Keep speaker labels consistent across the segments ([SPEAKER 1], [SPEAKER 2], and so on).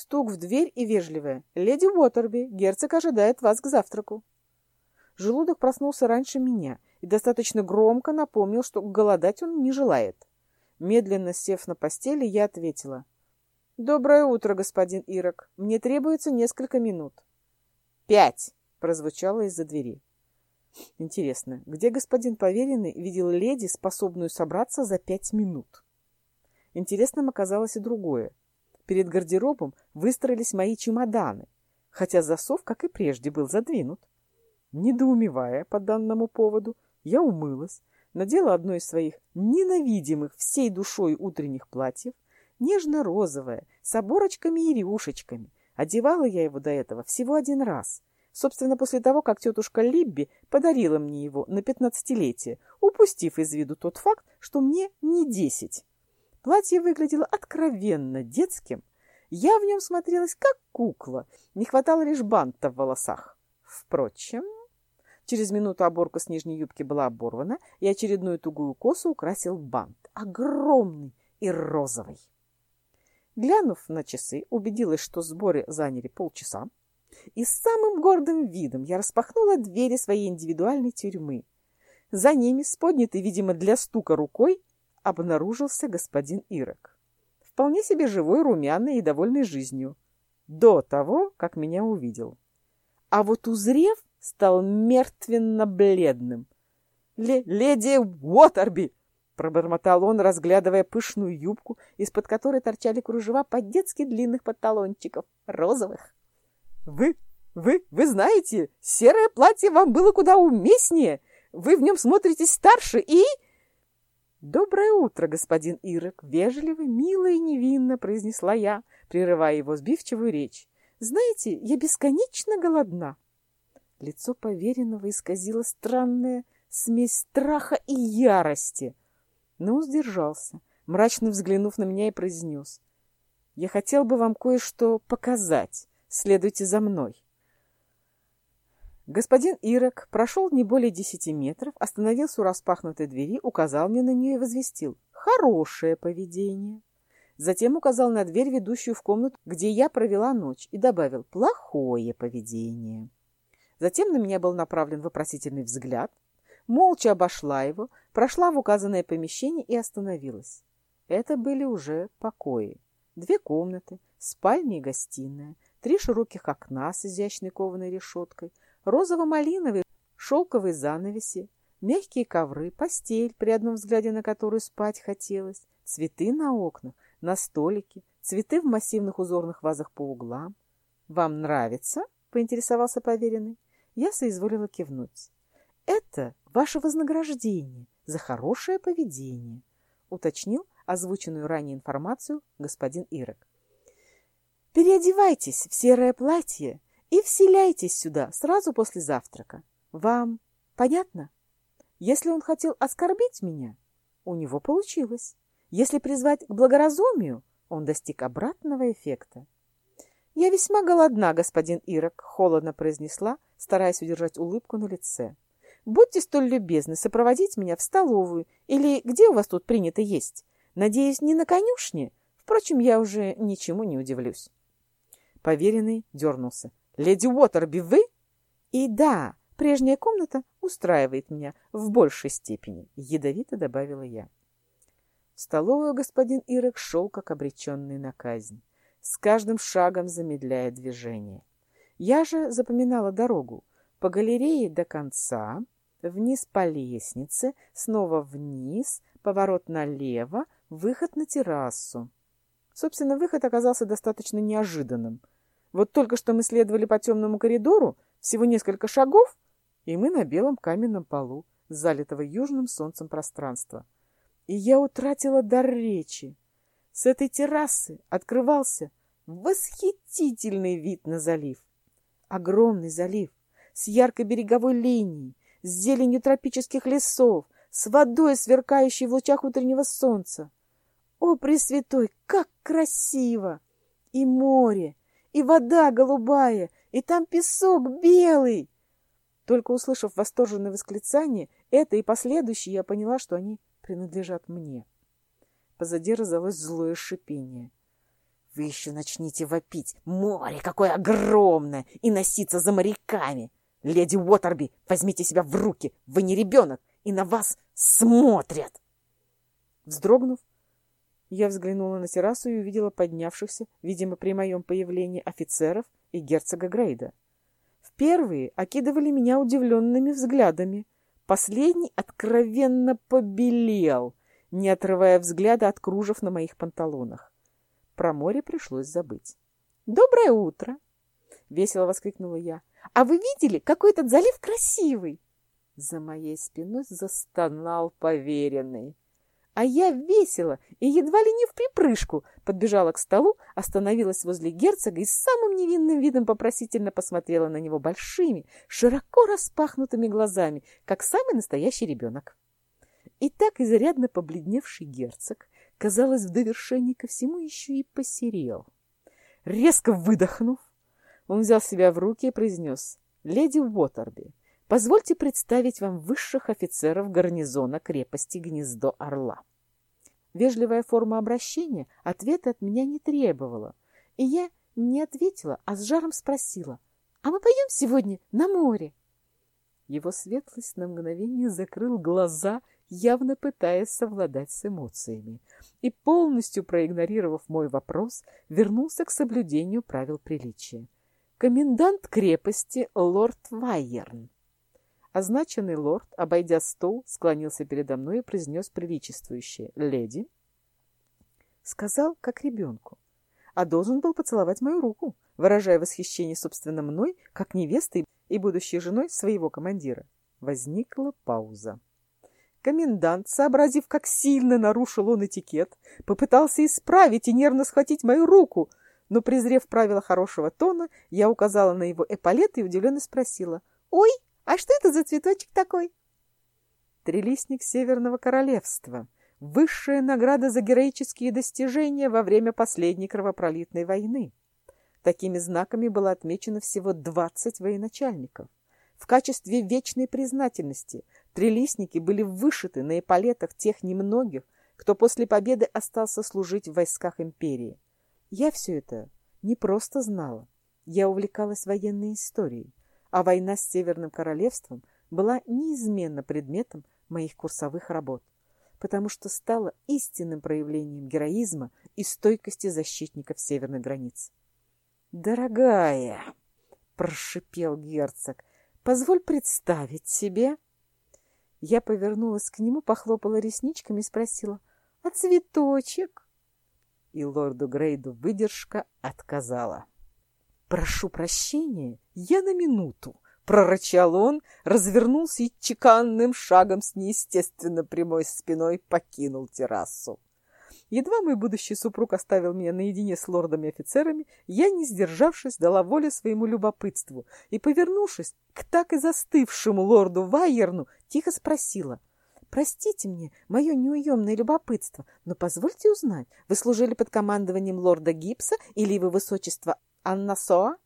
[SPEAKER 1] Стук в дверь и вежливая. «Леди Уотерби, герцог ожидает вас к завтраку». Желудок проснулся раньше меня и достаточно громко напомнил, что голодать он не желает. Медленно сев на постели, я ответила. «Доброе утро, господин Ирок. Мне требуется несколько минут». «Пять!» — прозвучало из-за двери. Интересно, где господин поверенный видел леди, способную собраться за пять минут? Интересным оказалось и другое. Перед гардеробом выстроились мои чемоданы, хотя засов, как и прежде, был задвинут. Недоумевая по данному поводу, я умылась, надела одно из своих ненавидимых всей душой утренних платьев, нежно-розовое, с оборочками и рюшечками. Одевала я его до этого всего один раз. Собственно, после того, как тетушка Либби подарила мне его на пятнадцатилетие, упустив из виду тот факт, что мне не десять. Платье выглядело откровенно детским. Я в нем смотрелась как кукла, не хватало лишь банта в волосах. Впрочем, через минуту оборка с нижней юбки была оборвана, и очередную тугую косу украсил бант, огромный и розовый. Глянув на часы, убедилась, что сборы заняли полчаса, и с самым гордым видом я распахнула двери своей индивидуальной тюрьмы. За ними, с поднятой, видимо, для стука рукой, обнаружился господин Ирок. Вполне себе живой, румяный и довольный жизнью. До того, как меня увидел. А вот узрев, стал мертвенно-бледным. «Леди Уотерби!» — пробормотал он, разглядывая пышную юбку, из-под которой торчали кружева по-детски длинных панталончиков, розовых. «Вы, вы, вы знаете, серое платье вам было куда уместнее. Вы в нем смотритесь старше и...» «Доброе утро, господин Ирок!» — вежливо, мило и невинно произнесла я, прерывая его сбивчивую речь. «Знаете, я бесконечно голодна!» Лицо поверенного исказило странная смесь страха и ярости. Но он сдержался, мрачно взглянув на меня и произнес. «Я хотел бы вам кое-что показать. Следуйте за мной». Господин Ирок прошел не более десяти метров, остановился у распахнутой двери, указал мне на нее и возвестил «Хорошее поведение». Затем указал на дверь, ведущую в комнату, где я провела ночь, и добавил «Плохое поведение». Затем на меня был направлен вопросительный взгляд, молча обошла его, прошла в указанное помещение и остановилась. Это были уже покои. Две комнаты, спальня и гостиная, три широких окна с изящной кованой решеткой — розово-малиновые шелковые занавеси, мягкие ковры, постель, при одном взгляде на которую спать хотелось, цветы на окнах, на столике, цветы в массивных узорных вазах по углам. «Вам нравится?» — поинтересовался поверенный. Я соизволила кивнуть. «Это ваше вознаграждение за хорошее поведение», — уточнил озвученную ранее информацию господин Ирок. «Переодевайтесь в серое платье и вселяйтесь сюда сразу после завтрака. Вам понятно? Если он хотел оскорбить меня, у него получилось. Если призвать к благоразумию, он достиг обратного эффекта. «Я весьма голодна, господин Ирок», — холодно произнесла, стараясь удержать улыбку на лице. «Будьте столь любезны сопроводить меня в столовую или где у вас тут принято есть. Надеюсь, не на конюшне? Впрочем, я уже ничему не удивлюсь». Поверенный дернулся. «Леди Уотерби, вы?» «И да, прежняя комната устраивает меня в большей степени», — ядовито добавила я. В столовую господин Ирек шел, как обреченный на казнь, с каждым шагом замедляя движение. Я же запоминала дорогу по галерее до конца, вниз по лестнице, снова вниз, поворот налево, выход на террасу. Собственно, выход оказался достаточно неожиданным. Вот только что мы следовали по темному коридору, всего несколько шагов, и мы на белом каменном полу, залитого южным солнцем пространства. И я утратила дар речи. С этой террасы открывался восхитительный вид на залив. Огромный залив с яркой береговой линией, с зеленью тропических лесов, с водой, сверкающей в лучах утреннего солнца. О, Пресвятой, как красиво! И море, и вода голубая, и там песок белый. Только услышав восторженное восклицание, это и последующие, я поняла, что они принадлежат мне. Позади раздалось злое шипение. Вы еще начните вопить. Море какое огромное! И носиться за моряками! Леди Уотерби, возьмите себя в руки! Вы не ребенок, и на вас смотрят!» Вздрогнув, я взглянула на террасу и увидела поднявшихся, видимо, при моем появлении офицеров и герцога Грейда. В первые окидывали меня удивленными взглядами. Последний откровенно побелел, не отрывая взгляда от кружев на моих панталонах. Про море пришлось забыть. «Доброе утро!» — весело воскликнула я. «А вы видели, какой этот залив красивый?» За моей спиной застонал поверенный. А я весело и едва ли не в припрыжку подбежала к столу, остановилась возле герцога и с самым невинным видом попросительно посмотрела на него большими, широко распахнутыми глазами, как самый настоящий ребенок. И так изрядно побледневший герцог, казалось, в довершении ко всему еще и посерел. Резко выдохнув, он взял себя в руки и произнес «Леди Уотерби, Позвольте представить вам высших офицеров гарнизона крепости Гнездо Орла. Вежливая форма обращения ответа от меня не требовала, и я не ответила, а с жаром спросила, «А мы пойдем сегодня на море?» Его светлость на мгновение закрыл глаза, явно пытаясь совладать с эмоциями, и, полностью проигнорировав мой вопрос, вернулся к соблюдению правил приличия. Комендант крепости лорд Вайерн. Означенный лорд, обойдя стол, склонился передо мной и произнес приличествующее «Леди». Сказал, как ребенку, а должен был поцеловать мою руку, выражая восхищение собственно мной, как невестой и будущей женой своего командира. Возникла пауза. Комендант, сообразив, как сильно нарушил он этикет, попытался исправить и нервно схватить мою руку, но, презрев правила хорошего тона, я указала на его эполет и удивленно спросила «Ой, а что это за цветочек такой? Трилистник Северного Королевства. Высшая награда за героические достижения во время последней кровопролитной войны. Такими знаками было отмечено всего 20 военачальников. В качестве вечной признательности трилистники были вышиты на эполетах тех немногих, кто после победы остался служить в войсках империи. Я все это не просто знала. Я увлекалась военной историей а война с Северным Королевством была неизменно предметом моих курсовых работ, потому что стала истинным проявлением героизма и стойкости защитников северных границ. «Дорогая!» — прошипел герцог. «Позволь представить себе...» Я повернулась к нему, похлопала ресничками и спросила, «А цветочек?» И лорду Грейду выдержка отказала. «Прошу прощения, я на минуту», — прорычал он, развернулся и чеканным шагом с неестественно прямой спиной покинул террасу. Едва мой будущий супруг оставил меня наедине с лордами-офицерами, я, не сдержавшись, дала волю своему любопытству и, повернувшись к так и застывшему лорду Вайерну, тихо спросила — Простите мне мое неуемное любопытство, но позвольте узнать, вы служили под командованием лорда Гипса или его высочества Анна Соа?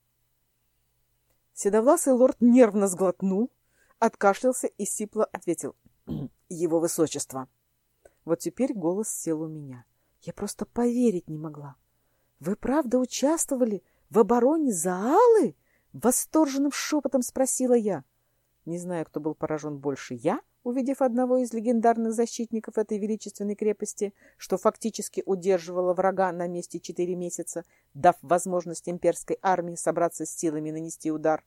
[SPEAKER 1] Седовласый лорд нервно сглотнул, откашлялся и сипло ответил. Его высочество. Вот теперь голос сел у меня. Я просто поверить не могла. Вы правда участвовали в обороне Заалы? Восторженным шепотом спросила я. Не знаю, кто был поражен больше, я увидев одного из легендарных защитников этой величественной крепости, что фактически удерживало врага на месте четыре месяца, дав возможность имперской армии собраться с силами и нанести удар,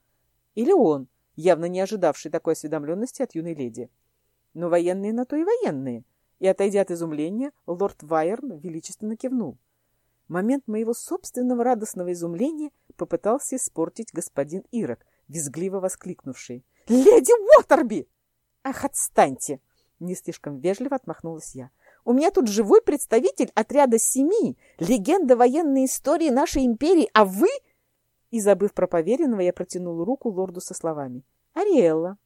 [SPEAKER 1] или он, явно не ожидавший такой осведомленности от юной леди. Но военные на то и военные, и, отойдя от изумления, лорд Вайерн величественно кивнул. Момент моего собственного радостного изумления попытался испортить господин Ирок, визгливо воскликнувший. «Леди Уотерби!» «Ах, отстаньте!» — не слишком вежливо отмахнулась я. «У меня тут живой представитель отряда семи, легенда военной истории нашей империи, а вы...» И, забыв про поверенного, я протянула руку лорду со словами. «Ариэлла,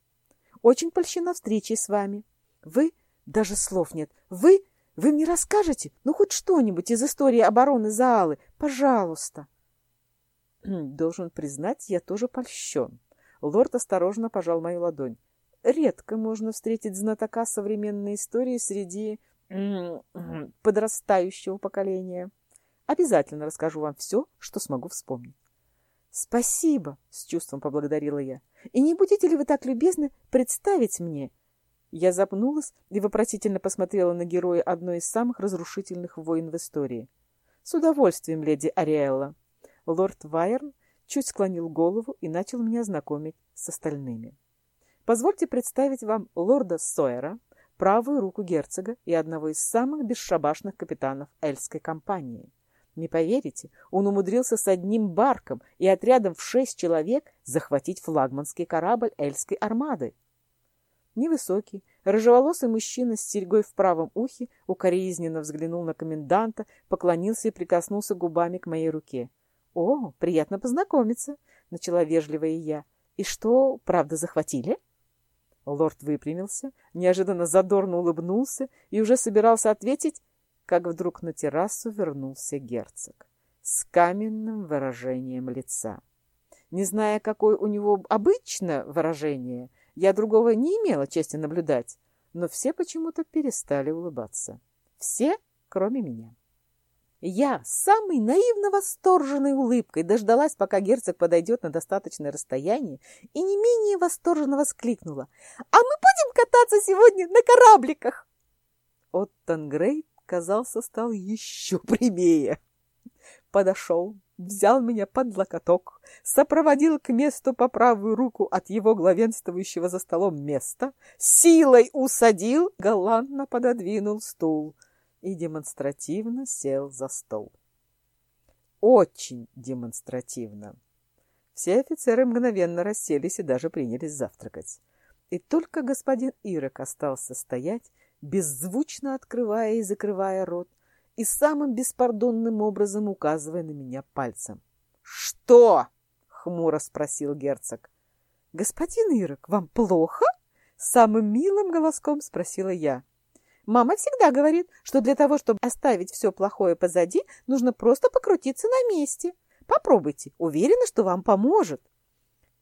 [SPEAKER 1] очень польщена встречей с вами. Вы... Даже слов нет. Вы... Вы мне расскажете? Ну, хоть что-нибудь из истории обороны Заалы. Пожалуйста!» Должен признать, я тоже польщен. Лорд осторожно пожал мою ладонь редко можно встретить знатока современной истории среди подрастающего поколения. Обязательно расскажу вам все, что смогу вспомнить. «Спасибо!» — с чувством поблагодарила я. «И не будете ли вы так любезны представить мне?» Я запнулась и вопросительно посмотрела на героя одной из самых разрушительных войн в истории. «С удовольствием, леди Ариэлла!» Лорд Вайерн чуть склонил голову и начал меня знакомить с остальными. «Позвольте представить вам лорда Сойера, правую руку герцога и одного из самых бесшабашных капитанов Эльской компании». Не поверите, он умудрился с одним барком и отрядом в шесть человек захватить флагманский корабль Эльской армады. Невысокий, рыжеволосый мужчина с серьгой в правом ухе укоризненно взглянул на коменданта, поклонился и прикоснулся губами к моей руке. — О, приятно познакомиться! — начала вежливо и я. — И что, правда, захватили? Лорд выпрямился, неожиданно задорно улыбнулся и уже собирался ответить, как вдруг на террасу вернулся герцог с каменным выражением лица. Не зная, какое у него обычно выражение, я другого не имела чести наблюдать, но все почему-то перестали улыбаться. Все, кроме меня. Я с самой наивно восторженной улыбкой дождалась, пока герцог подойдет на достаточное расстояние, и не менее восторженно воскликнула. «А мы будем кататься сегодня на корабликах!» Оттон Грейт казался, стал еще прямее. Подошел, взял меня под локоток, сопроводил к месту по правую руку от его главенствующего за столом места, силой усадил, галантно пододвинул стул и демонстративно сел за стол. Очень демонстративно. Все офицеры мгновенно расселись и даже принялись завтракать. И только господин Ирок остался стоять, беззвучно открывая и закрывая рот, и самым беспардонным образом указывая на меня пальцем. «Что?» — хмуро спросил герцог. «Господин Ирок, вам плохо?» — самым милым голоском спросила я. «Мама всегда говорит, что для того, чтобы оставить все плохое позади, нужно просто покрутиться на месте. Попробуйте, уверена, что вам поможет».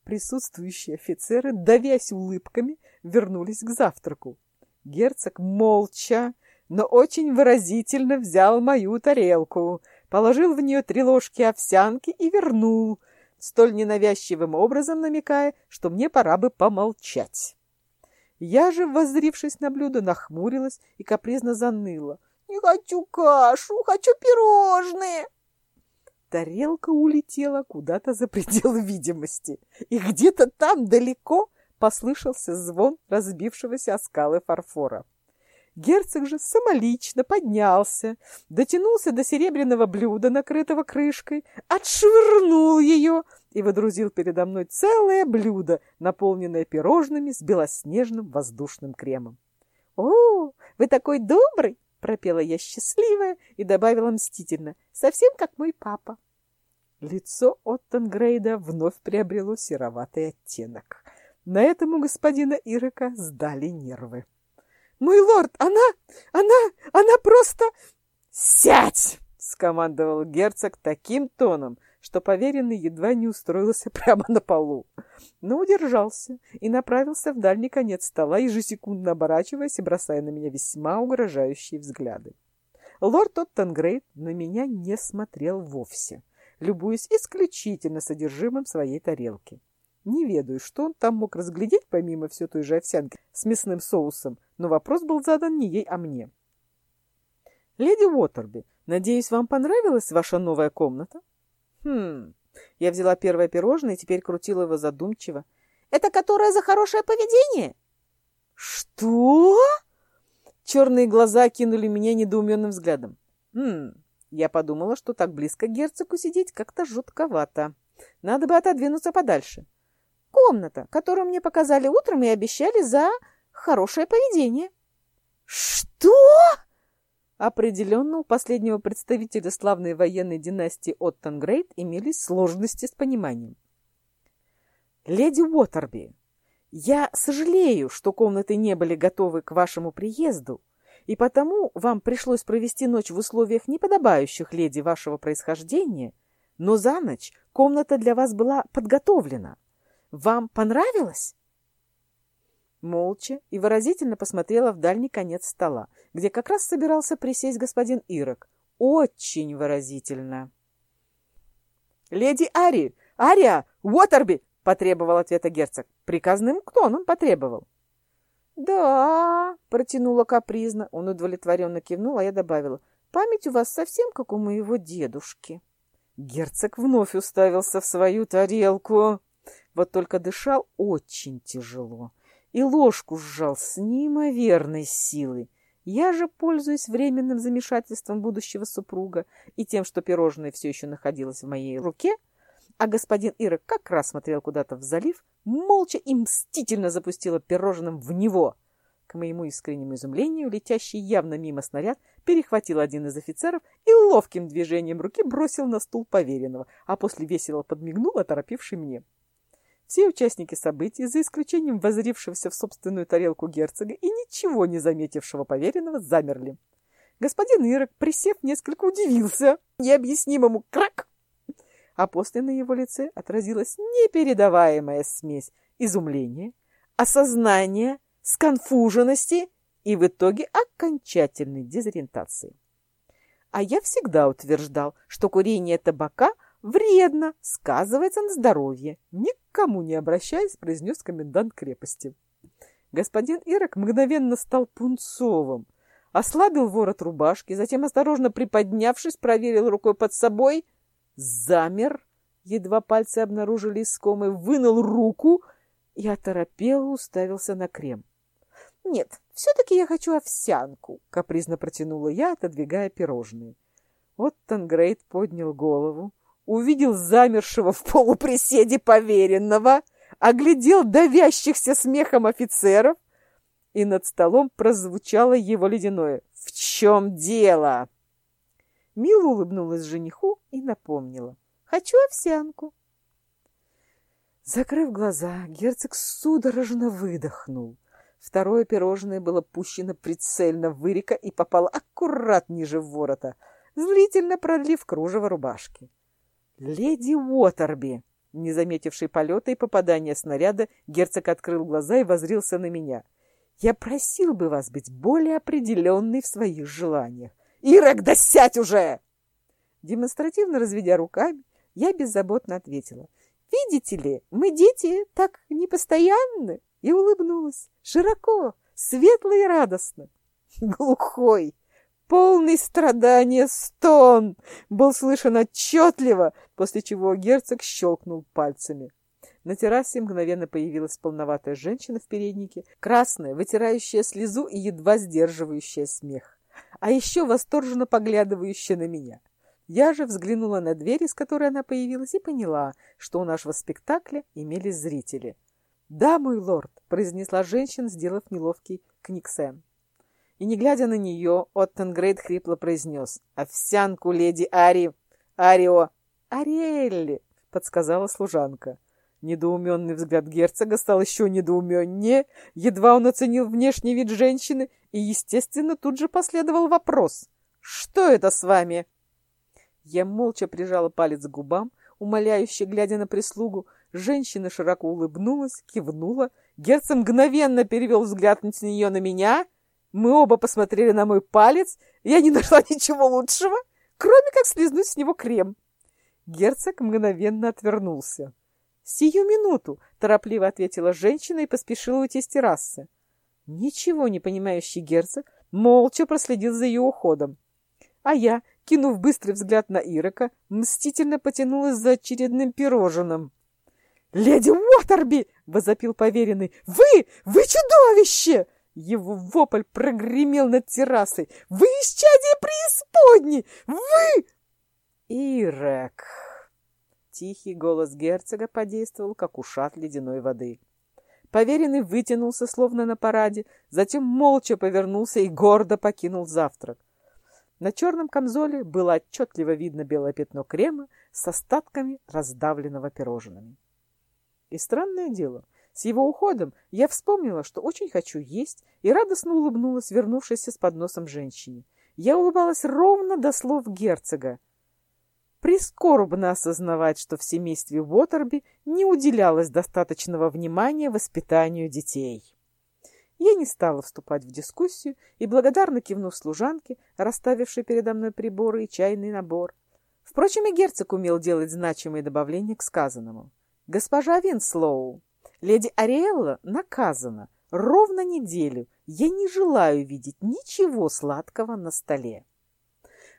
[SPEAKER 1] Присутствующие офицеры, давясь улыбками, вернулись к завтраку. Герцог молча, но очень выразительно взял мою тарелку, положил в нее три ложки овсянки и вернул, столь ненавязчивым образом намекая, что мне пора бы помолчать. Я же, воззрившись на блюдо, нахмурилась и капризно заныла. «Не хочу кашу, хочу пирожные!» Тарелка улетела куда-то за предел видимости, и где-то там далеко послышался звон разбившегося о скалы фарфора. Герцог же самолично поднялся, дотянулся до серебряного блюда, накрытого крышкой, отшвырнул ее и водрузил передо мной целое блюдо, наполненное пирожными с белоснежным воздушным кремом. «О, вы такой добрый!» — пропела я счастливая и добавила мстительно, совсем как мой папа. Лицо Оттенгрейда вновь приобрело сероватый оттенок. На этом у господина Ирика сдали нервы. «Мой лорд, она... она... она просто...» «Сядь!» — скомандовал герцог таким тоном, что поверенный едва не устроился прямо на полу. Но удержался и направился в дальний конец стола, ежесекундно оборачиваясь и бросая на меня весьма угрожающие взгляды. Лорд Оттенгрейд на меня не смотрел вовсе, любуясь исключительно содержимым своей тарелки. Не ведаю, что он там мог разглядеть, помимо все той же овсянки с мясным соусом, но вопрос был задан не ей, а мне. «Леди Уотерби, надеюсь, вам понравилась ваша новая комната?» «Хм...» Я взяла первое пирожное и теперь крутила его задумчиво. «Это которая за хорошее поведение?» «Что?» Черные глаза кинули меня недоуменным взглядом. «Хм...» Я подумала, что так близко к герцогу сидеть как-то жутковато. Надо бы отодвинуться подальше. Комната, которую мне показали утром и обещали за хорошее поведение. Что? Определенно у последнего представителя славной военной династии Оттонгрейд имелись сложности с пониманием. Леди Уотерби, я сожалею, что комнаты не были готовы к вашему приезду, и потому вам пришлось провести ночь в условиях, неподобающих леди вашего происхождения, но за ночь комната для вас была подготовлена. Вам понравилось?» Молча и выразительно посмотрела в дальний конец стола, где как раз собирался присесть господин Ирок. очень выразительно. «Леди Ари! Ария! Уотерби!» — потребовал ответа герцог. Приказным тоном потребовал. «Да», — протянула капризно. Он удовлетворенно кивнул, а я добавила. «Память у вас совсем как у моего дедушки». Герцог вновь уставился в свою тарелку. Вот только дышал очень тяжело и ложку сжал с неимоверной силой. Я же, пользуясь временным замешательством будущего супруга и тем, что пирожное все еще находилось в моей руке, а господин Ира как раз смотрел куда-то в залив, молча и мстительно запустила пирожным в него. К моему искреннему изумлению, летящий явно мимо снаряд перехватил один из офицеров и ловким движением руки бросил на стул поверенного, а после весело подмигнул оторопивший мне. Все участники событий, за исключением возрившегося в собственную тарелку герцога и ничего не заметившего поверенного, замерли. Господин Ирок, присев, несколько удивился необъяснимому «крак», а после на его лице отразилась непередаваемая смесь изумления, осознания, сконфуженности и в итоге окончательной дезориентации. А я всегда утверждал, что курение табака – вредно, сказывается на здоровье. Никому не обращаясь, произнес комендант крепости. Господин Ирок мгновенно стал пунцовым, ослабил ворот рубашки, затем, осторожно приподнявшись, проверил рукой под собой, замер, едва пальцы обнаружили искомый, вынул руку и оторопело уставился на крем. «Нет, все-таки я хочу овсянку», — капризно протянула я, отодвигая пирожные. Вот Тангрейд поднял голову, увидел замершего в полуприседе поверенного, оглядел давящихся смехом офицеров, и над столом прозвучало его ледяное «В чем дело?». Мила улыбнулась жениху и напомнила «Хочу овсянку». Закрыв глаза, герцог судорожно выдохнул. Второе пирожное было пущено прицельно в Ирика и попало аккурат ниже ворота, зрительно продлив кружево рубашки. «Леди Уотерби!» Не заметивший полета и попадания снаряда, герцог открыл глаза и возрился на меня. «Я просил бы вас быть более определенной в своих желаниях». «Ирок, да сядь уже!» Демонстративно разведя руками, я беззаботно ответила. «Видите ли, мы дети так непостоянны!» И улыбнулась. Широко, светло и радостно. «Глухой!» Полный страдания стон был слышен отчетливо, после чего герцог щелкнул пальцами. На террасе мгновенно появилась полноватая женщина в переднике, красная, вытирающая слезу и едва сдерживающая смех, а еще восторженно поглядывающая на меня. Я же взглянула на дверь, из которой она появилась, и поняла, что у нашего спектакля имелись зрители. «Да, мой лорд», — произнесла женщина, сделав неловкий книгсен. И, не глядя на нее, Оттенгрейд хрипло произнес «Овсянку, леди Ари! Арио!» «Ариэлли!» — подсказала служанка. Недоуменный взгляд герцога стал еще недоуменнее, едва он оценил внешний вид женщины, и, естественно, тут же последовал вопрос. «Что это с вами?» Я молча прижала палец к губам, умоляюще глядя на прислугу. Женщина широко улыбнулась, кивнула. Герцог мгновенно перевел взгляд с нее на меня — мы оба посмотрели на мой палец, и я не нашла ничего лучшего, кроме как слизнуть с него крем. Герцог мгновенно отвернулся. «Сию минуту!» — торопливо ответила женщина и поспешила уйти с террасы. Ничего не понимающий герцог молча проследил за ее уходом. А я, кинув быстрый взгляд на Ирока, мстительно потянулась за очередным пирожным. «Леди Уотерби!» — возопил поверенный. «Вы! Вы чудовище!» Его вопль прогремел над террасой. «Вы исчадие преисподней! Вы!» «Ирек!» Тихий голос герцога подействовал, как ушат ледяной воды. Поверенный вытянулся, словно на параде, затем молча повернулся и гордо покинул завтрак. На черном камзоле было отчетливо видно белое пятно крема с остатками раздавленного пирожными. И странное дело — с его уходом я вспомнила, что очень хочу есть, и радостно улыбнулась вернувшейся с подносом женщине. Я улыбалась ровно до слов герцога. Прискорбно осознавать, что в семействе Уотерби не уделялось достаточного внимания воспитанию детей. Я не стала вступать в дискуссию и, благодарно кивнув служанке, расставившей передо мной приборы и чайный набор. Впрочем, и герцог умел делать значимые добавления к сказанному. «Госпожа Винслоу, леди Ариэлла наказана. Ровно неделю я не желаю видеть ничего сладкого на столе».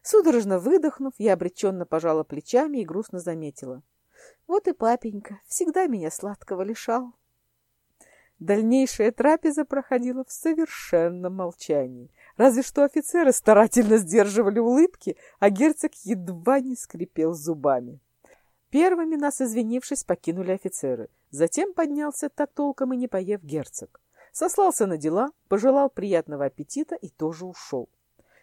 [SPEAKER 1] Судорожно выдохнув, я обреченно пожала плечами и грустно заметила. «Вот и папенька всегда меня сладкого лишал». Дальнейшая трапеза проходила в совершенном молчании. Разве что офицеры старательно сдерживали улыбки, а герцог едва не скрипел зубами. Первыми нас, извинившись, покинули офицеры. Затем поднялся так толком и не поев герцог. Сослался на дела, пожелал приятного аппетита и тоже ушел.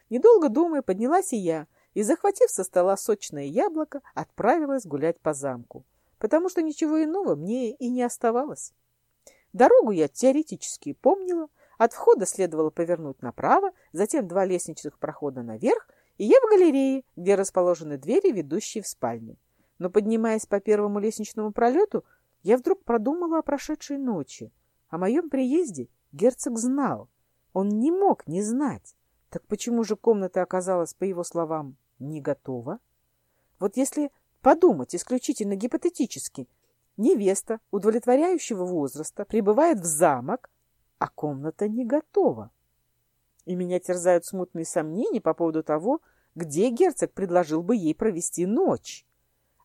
[SPEAKER 1] Недолго думая, поднялась и я, и, захватив со стола сочное яблоко, отправилась гулять по замку, потому что ничего иного мне и не оставалось. Дорогу я теоретически помнила. От входа следовало повернуть направо, затем два лестничных прохода наверх, и я в галерее, где расположены двери, ведущие в спальню. Но, поднимаясь по первому лестничному пролету, я вдруг продумала о прошедшей ночи. О моем приезде герцог знал. Он не мог не знать. Так почему же комната оказалась, по его словам, не готова? Вот если подумать исключительно гипотетически, Невеста удовлетворяющего возраста прибывает в замок, а комната не готова. И меня терзают смутные сомнения по поводу того, где герцог предложил бы ей провести ночь.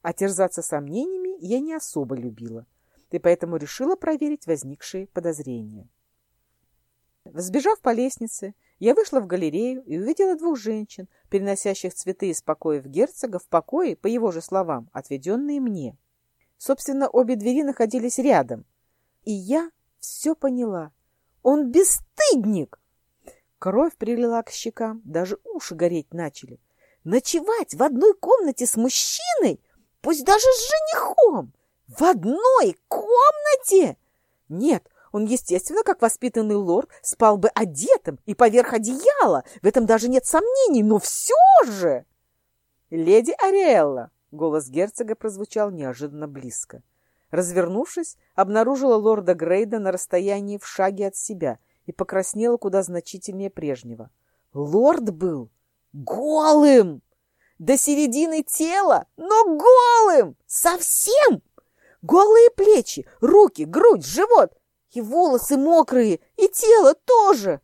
[SPEAKER 1] А терзаться сомнениями я не особо любила, и поэтому решила проверить возникшие подозрения. Взбежав по лестнице, я вышла в галерею и увидела двух женщин, переносящих цветы из покоев герцога в покои, по его же словам, отведенные мне. Собственно, обе двери находились рядом. И я все поняла. Он бесстыдник! Кровь прилила к щекам, даже уши гореть начали. Ночевать в одной комнате с мужчиной, пусть даже с женихом, в одной комнате? Нет, он, естественно, как воспитанный лорд, спал бы одетым и поверх одеяла. В этом даже нет сомнений, но все же... Леди Ариэлла, Голос герцога прозвучал неожиданно близко. Развернувшись, обнаружила лорда Грейда на расстоянии в шаге от себя и покраснела куда значительнее прежнего. Лорд был голым! До середины тела, но голым! Совсем! Голые плечи, руки, грудь, живот и волосы мокрые, и тело тоже!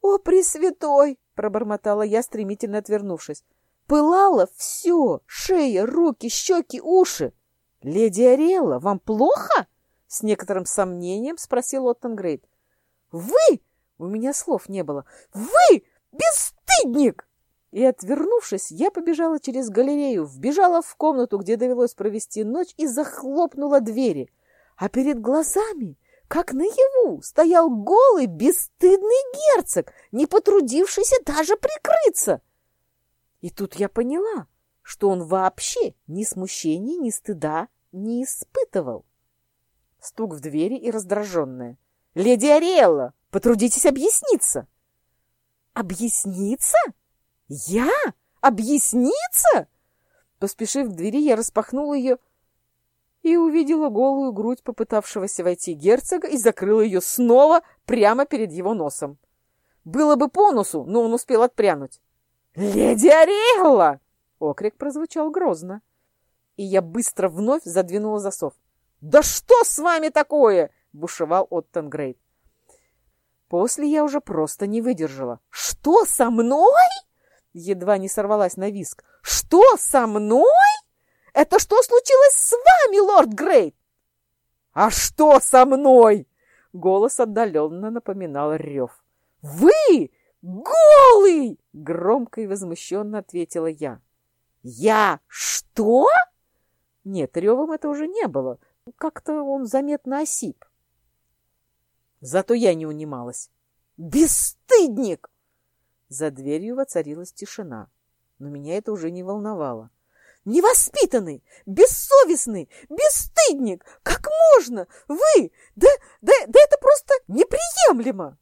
[SPEAKER 1] «О, Пресвятой!» — пробормотала я, стремительно отвернувшись. Пылало все — шея, руки, щеки, уши. — Леди Ариэлла, вам плохо? — с некоторым сомнением спросил Оттенгрейд. — Вы! — у меня слов не было. — Вы! Бесстыдник! И, отвернувшись, я побежала через галерею, вбежала в комнату, где довелось провести ночь, и захлопнула двери. А перед глазами, как наяву, стоял голый, бесстыдный герцог, не потрудившийся даже прикрыться. И тут я поняла, что он вообще ни смущения, ни стыда не испытывал. Стук в двери и раздраженная. «Леди Ариэлла, потрудитесь объясниться!» «Объясниться? Я? Объясниться?» Поспешив к двери, я распахнула ее и увидела голую грудь попытавшегося войти герцога и закрыла ее снова прямо перед его носом. Было бы по носу, но он успел отпрянуть. «Леди Ариэлла!» Окрик прозвучал грозно. И я быстро вновь задвинула засов. «Да что с вами такое?» — бушевал Оттенгрейд. После я уже просто не выдержала. «Что со мной?» Едва не сорвалась на виск. «Что со мной? Это что случилось с вами, лорд Грейт?» «А что со мной?» Голос отдаленно напоминал рев. «Вы «Голый!» — громко и возмущенно ответила я. «Я что?» Нет, ревом это уже не было. Как-то он заметно осип. Зато я не унималась. «Бесстыдник!» За дверью воцарилась тишина, но меня это уже не волновало. «Невоспитанный! Бессовестный! Бесстыдник! Как можно? Вы! Да, да, да это просто неприемлемо!»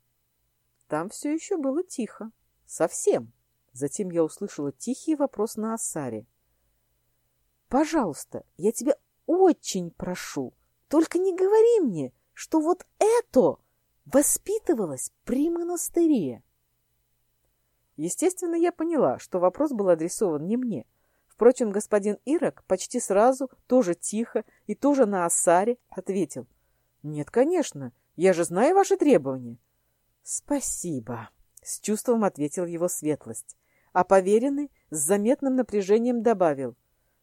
[SPEAKER 1] Там все еще было тихо. Совсем. Затем я услышала тихий вопрос на Асаре. «Пожалуйста, я тебя очень прошу, только не говори мне, что вот это воспитывалась при монастыре. Естественно, я поняла, что вопрос был адресован не мне. Впрочем, господин Ирок почти сразу, тоже тихо и тоже на осаре, ответил. «Нет, конечно, я же знаю ваши требования». «Спасибо», — с чувством ответил его светлость. А поверенный с заметным напряжением добавил.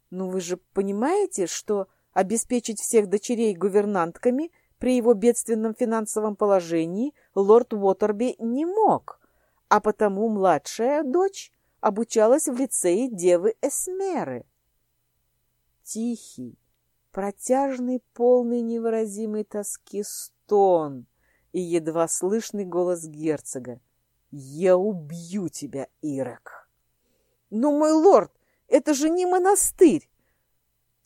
[SPEAKER 1] «Ну вы же понимаете, что обеспечить всех дочерей гувернантками при его бедственном финансовом положении лорд Уотерби не мог, а потому младшая дочь обучалась в лицее девы Эсмеры». Тихий, протяжный, полный невыразимой тоски стон и едва слышный голос герцога. «Я убью тебя, Ирок!» «Но, мой лорд, это же не монастырь!»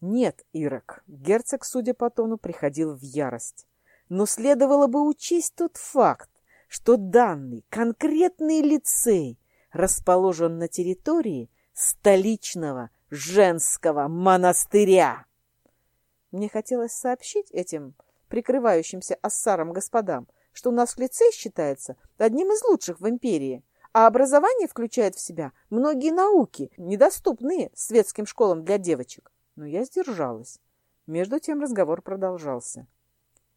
[SPEAKER 1] «Нет, Ирок», — герцог, судя по тону, приходил в ярость. «Но следовало бы учесть тот факт, что данный конкретный лицей расположен на территории столичного женского монастыря». Мне хотелось сообщить этим прикрывающимся ассаром господам, что у нас лицей считается одним из лучших в империи, а образование включает в себя многие науки, недоступные светским школам для девочек. Но я сдержалась. Между тем разговор продолжался.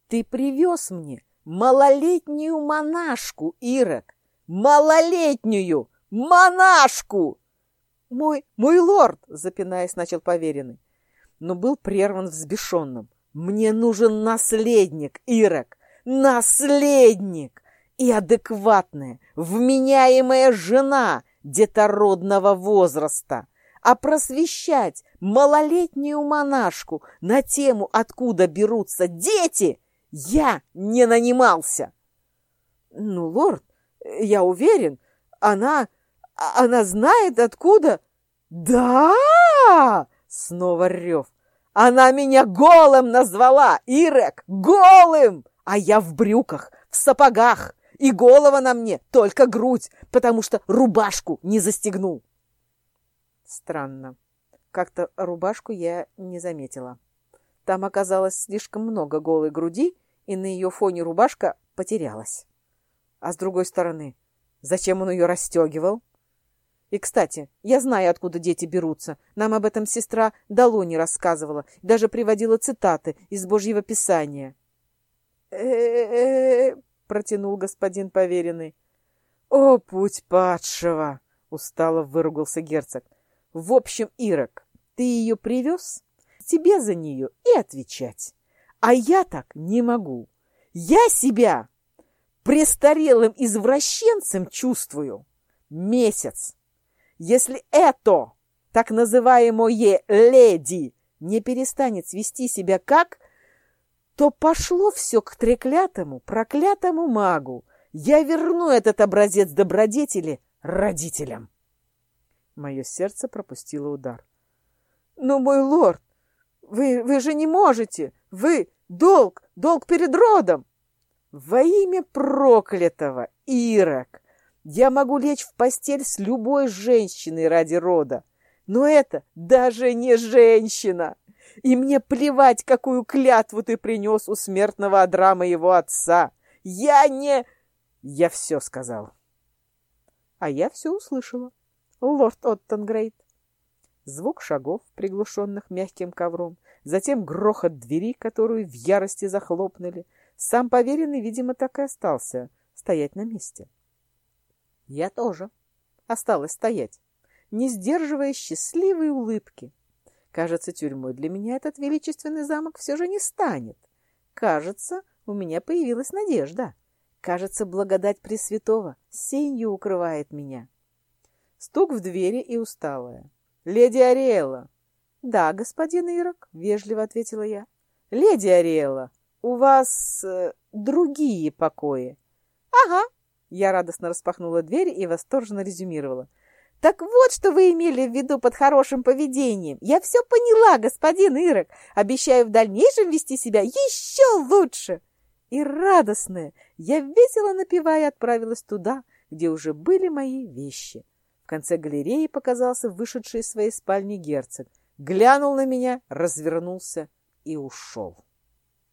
[SPEAKER 1] «Ты привез мне малолетнюю монашку, Ирок! Малолетнюю монашку!» «Мой, мой лорд!» — запинаясь, начал поверенный но был прерван взбешенным. «Мне нужен наследник, Ирок! Наследник! И адекватная, вменяемая жена детородного возраста!» а просвещать малолетнюю монашку на тему, откуда берутся дети, я не нанимался. Ну, лорд, я уверен, она... она знает, откуда... Да! Снова рев. Она меня голым назвала, Ирек, голым! А я в брюках, в сапогах, и голова на мне только грудь, потому что рубашку не застегнул. Странно. Как-то рубашку я не заметила. Там оказалось слишком много голой груди, и на ее фоне рубашка потерялась. А с другой стороны, зачем он ее расстегивал? И, кстати, я знаю, откуда дети берутся. Нам об этом сестра Далони рассказывала, даже приводила цитаты из Божьего Писания. э протянул господин поверенный. «О, путь падшего!» — устало выругался герцог. «В общем, Ирок, ты ее привез? Тебе за нее и отвечать. А я так не могу. Я себя престарелым извращенцем чувствую. Месяц если это, так называемое леди, не перестанет свести себя как, то пошло все к треклятому, проклятому магу. Я верну этот образец добродетели родителям. Мое сердце пропустило удар. Но, мой лорд, вы, вы же не можете! Вы долг, долг перед родом! Во имя проклятого, Ирок! Я могу лечь в постель с любой женщиной ради рода, но это даже не женщина. И мне плевать, какую клятву ты принес у смертного одра моего отца. Я не... Я все сказал. А я все услышала. Лорд Оттонгрейд. Звук шагов, приглушенных мягким ковром, затем грохот двери, которую в ярости захлопнули. Сам поверенный, видимо, так и остался стоять на месте. — я тоже. Осталось стоять, не сдерживая счастливой улыбки. Кажется, тюрьмой для меня этот величественный замок все же не станет. Кажется, у меня появилась надежда. Кажется, благодать Пресвятого сенью укрывает меня. Стук в двери и усталая. «Леди Ариэла!» «Да, господин Ирок», — вежливо ответила я. «Леди Ариэла, у вас э, другие покои?» «Ага», я радостно распахнула дверь и восторженно резюмировала. «Так вот, что вы имели в виду под хорошим поведением. Я все поняла, господин Ирок. Обещаю в дальнейшем вести себя еще лучше!» И радостная, я весело напевая отправилась туда, где уже были мои вещи. Конце галереи показался вышедший из своей спальни герцог. Глянул на меня, развернулся и ушел.